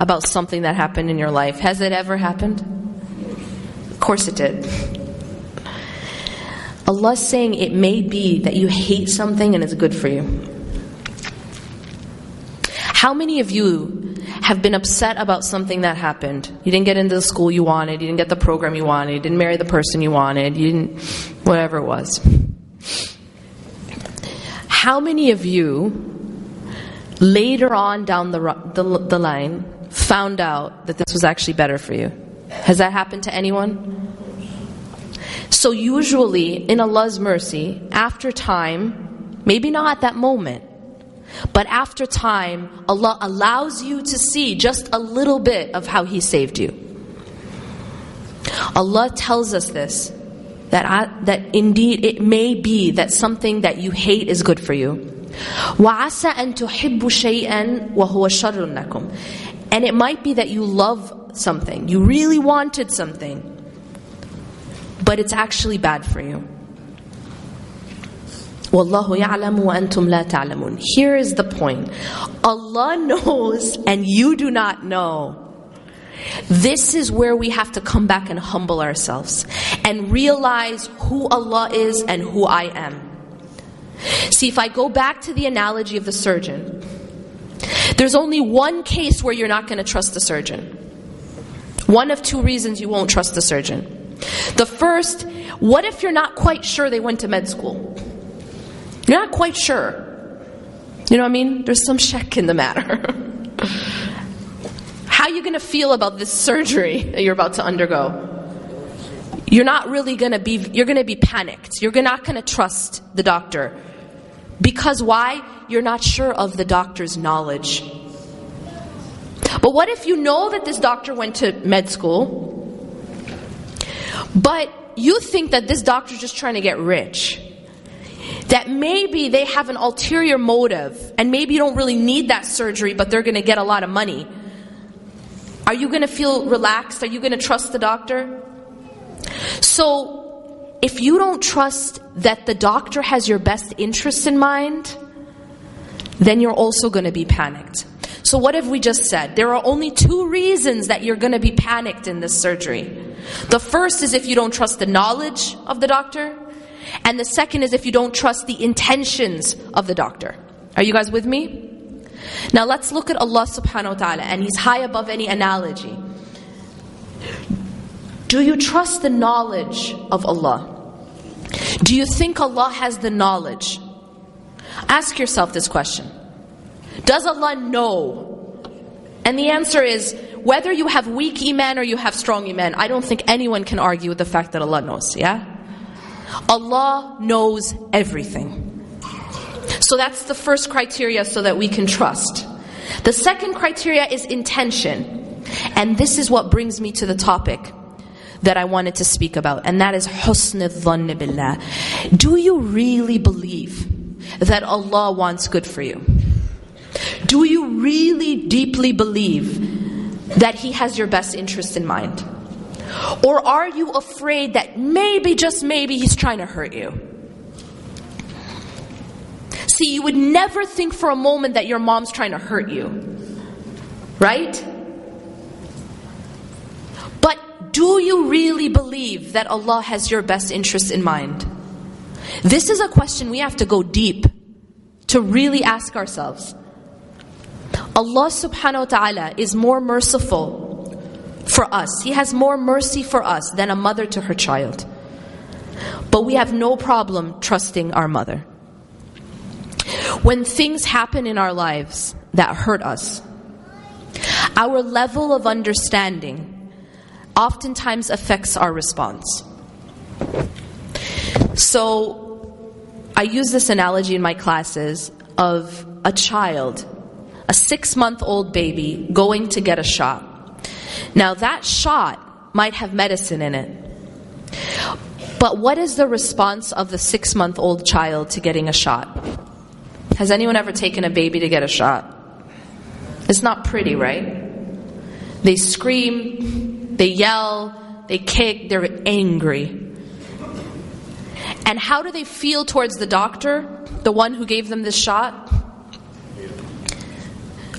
about something that happened in your life. Has it ever happened? Of course it did. Allah's saying it may be that you hate something and it's good for you. How many of you have been upset about something that happened? You didn't get into the school you wanted, you didn't get the program you wanted, you didn't marry the person you wanted, you didn't, whatever it was. How many of you later on down the, the, the line found out that this was actually better for you? Has that happened to anyone? So, usually, in Allah's mercy, after time, maybe not at that moment, but after time, Allah allows you to see just a little bit of how He saved you. Allah tells us this that, I, that indeed it may be that something that you hate is good for you. وَعَسَى أَن تُحِبُّ شَيْئًا وَهُوَ شَرٌ لَكُمْ And it might be that you love something, you really wanted something, but it's actually bad for you. Wallahu ya'lamu wa antum la ta'lamun. Here is the point. Allah knows and you do not know. This is where we have to come back and humble ourselves and realize who Allah is and who I am. See, if I go back to the analogy of the surgeon, there's only one case where you're not going to trust the surgeon. One of two reasons you won't trust the surgeon. The first, what if you're not quite sure they went to med school? You're not quite sure. You know what I mean? There's some check in the matter. How are you going to feel about this surgery that you're about to undergo? You're not really going to be, you're going to be panicked. You're not going to trust the doctor. Because why? You're not sure of the doctor's knowledge. But what if you know that this doctor went to med school, but you think that this doctor's just trying to get rich? that maybe they have an ulterior motive and maybe you don't really need that surgery, but they're going to get a lot of money. Are you going to feel relaxed? Are you going to trust the doctor? So, if you don't trust that the doctor has your best interests in mind, then you're also going to be panicked. So, what have we just said? There are only two reasons that you're going to be panicked in this surgery. The first is if you don't trust the knowledge of the doctor, and the second is if you don't trust the intentions of the doctor. Are you guys with me? Now let's look at Allah subhanahu wa ta'ala, and He's high above any analogy. Do you trust the knowledge of Allah? Do you think Allah has the knowledge? Ask yourself this question Does Allah know? And the answer is whether you have weak Iman or you have strong Iman, I don't think anyone can argue with the fact that Allah knows, yeah? Allah knows everything. So that's the first criteria so that we can trust. The second criteria is intention. And this is what brings me to the topic that I wanted to speak about, and that is husn al billah. Do you really believe that Allah wants good for you? Do you really deeply believe that He has your best interest in mind? Or are you afraid that maybe, just maybe, he's trying to hurt you? See, you would never think for a moment that your mom's trying to hurt you. Right? But do you really believe that Allah has your best interests in mind? This is a question we have to go deep to really ask ourselves. Allah subhanahu wa ta'ala is more merciful for us. He has more mercy for us than a mother to her child. But we have no problem trusting our mother. When things happen in our lives that hurt us, our level of understanding oftentimes affects our response. So, I use this analogy in my classes of a child, a six month old baby, going to get a shot. Now, that shot might have medicine in it. But what is the response of the six month old child to getting a shot? Has anyone ever taken a baby to get a shot? It's not pretty, right? They scream, they yell, they kick, they're angry. And how do they feel towards the doctor, the one who gave them this shot?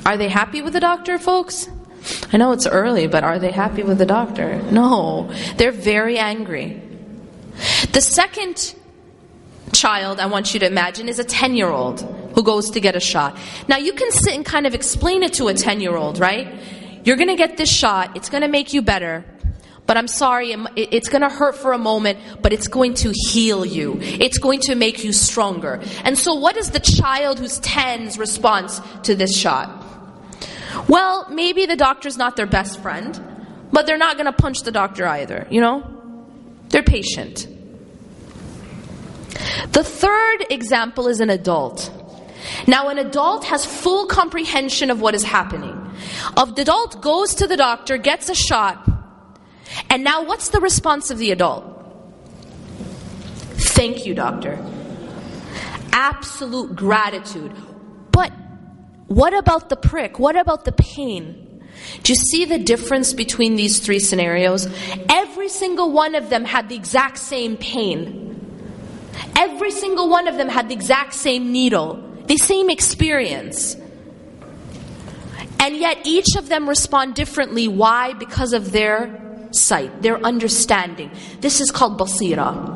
Are they happy with the doctor, folks? I know it's early, but are they happy with the doctor? No. They're very angry. The second child I want you to imagine is a 10 year old who goes to get a shot. Now you can sit and kind of explain it to a 10 year old, right? You're going to get this shot, it's going to make you better. But I'm sorry, it's going to hurt for a moment, but it's going to heal you. It's going to make you stronger. And so, what is the child who's 10's response to this shot? Well, maybe the doctor's not their best friend, but they're not going to punch the doctor either, you know? They're patient. The third example is an adult. Now, an adult has full comprehension of what is happening. Of the adult goes to the doctor, gets a shot, and now what's the response of the adult? Thank you, doctor. Absolute gratitude. But what about the prick? What about the pain? Do you see the difference between these three scenarios? Every single one of them had the exact same pain. Every single one of them had the exact same needle, the same experience. And yet each of them respond differently. Why? Because of their sight, their understanding. This is called basira.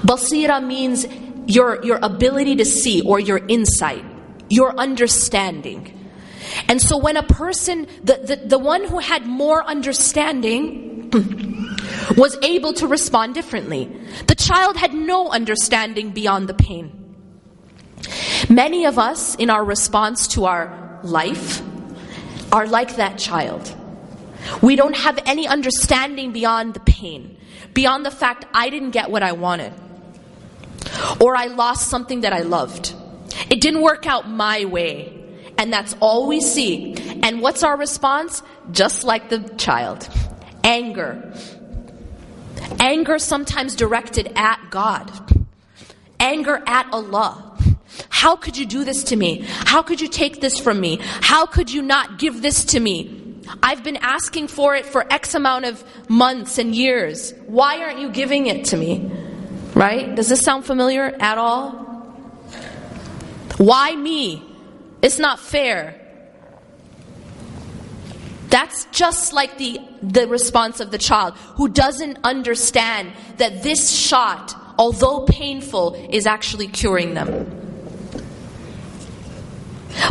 Basira means your, your ability to see or your insight your understanding. And so when a person, the, the, the one who had more understanding, was able to respond differently. The child had no understanding beyond the pain. Many of us, in our response to our life, are like that child. We don't have any understanding beyond the pain, beyond the fact I didn't get what I wanted, or I lost something that I loved. It didn't work out my way. And that's all we see. And what's our response? Just like the child anger. Anger sometimes directed at God, anger at Allah. How could you do this to me? How could you take this from me? How could you not give this to me? I've been asking for it for X amount of months and years. Why aren't you giving it to me? Right? Does this sound familiar at all? Why me? It's not fair. That's just like the, the response of the child who doesn't understand that this shot, although painful, is actually curing them.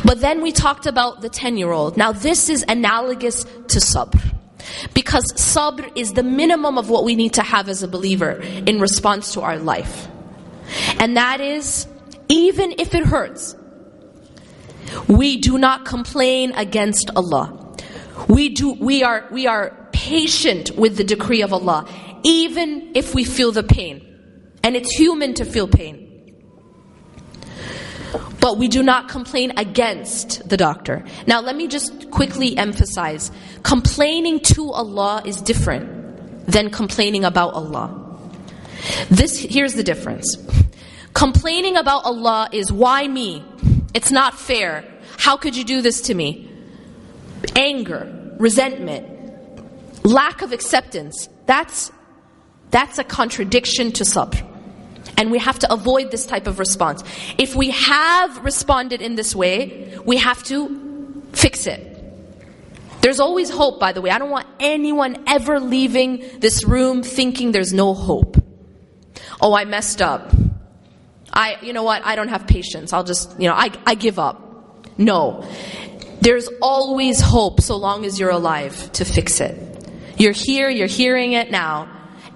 But then we talked about the 10 year old. Now, this is analogous to sabr. Because sabr is the minimum of what we need to have as a believer in response to our life. And that is even if it hurts. We do not complain against Allah. We do we are we are patient with the decree of Allah even if we feel the pain. And it's human to feel pain. But we do not complain against the doctor. Now let me just quickly emphasize complaining to Allah is different than complaining about Allah. This here's the difference. Complaining about Allah is why me? It's not fair. How could you do this to me? Anger, resentment, lack of acceptance. That's that's a contradiction to sabr. And we have to avoid this type of response. If we have responded in this way, we have to fix it. There's always hope, by the way. I don't want anyone ever leaving this room thinking there's no hope. Oh, I messed up. I, you know what, I don't have patience. I'll just, you know, I, I give up. No. There's always hope so long as you're alive to fix it. You're here, you're hearing it now,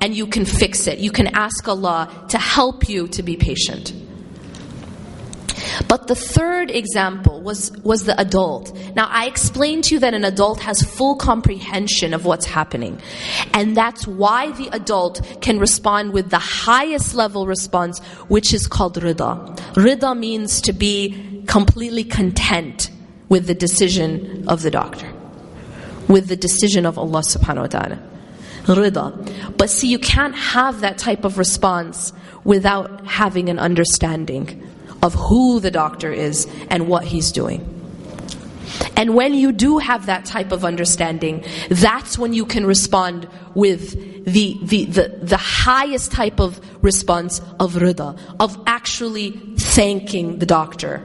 and you can fix it. You can ask Allah to help you to be patient. But the third example was, was the adult. Now, I explained to you that an adult has full comprehension of what's happening. And that's why the adult can respond with the highest level response, which is called rida. Rida means to be completely content with the decision of the doctor, with the decision of Allah subhanahu wa ta'ala. Rida. But see, you can't have that type of response without having an understanding of who the doctor is and what he's doing. And when you do have that type of understanding, that's when you can respond with the, the, the, the, highest type of response of rida, of actually thanking the doctor.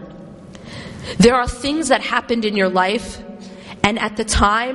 There are things that happened in your life, and at the time,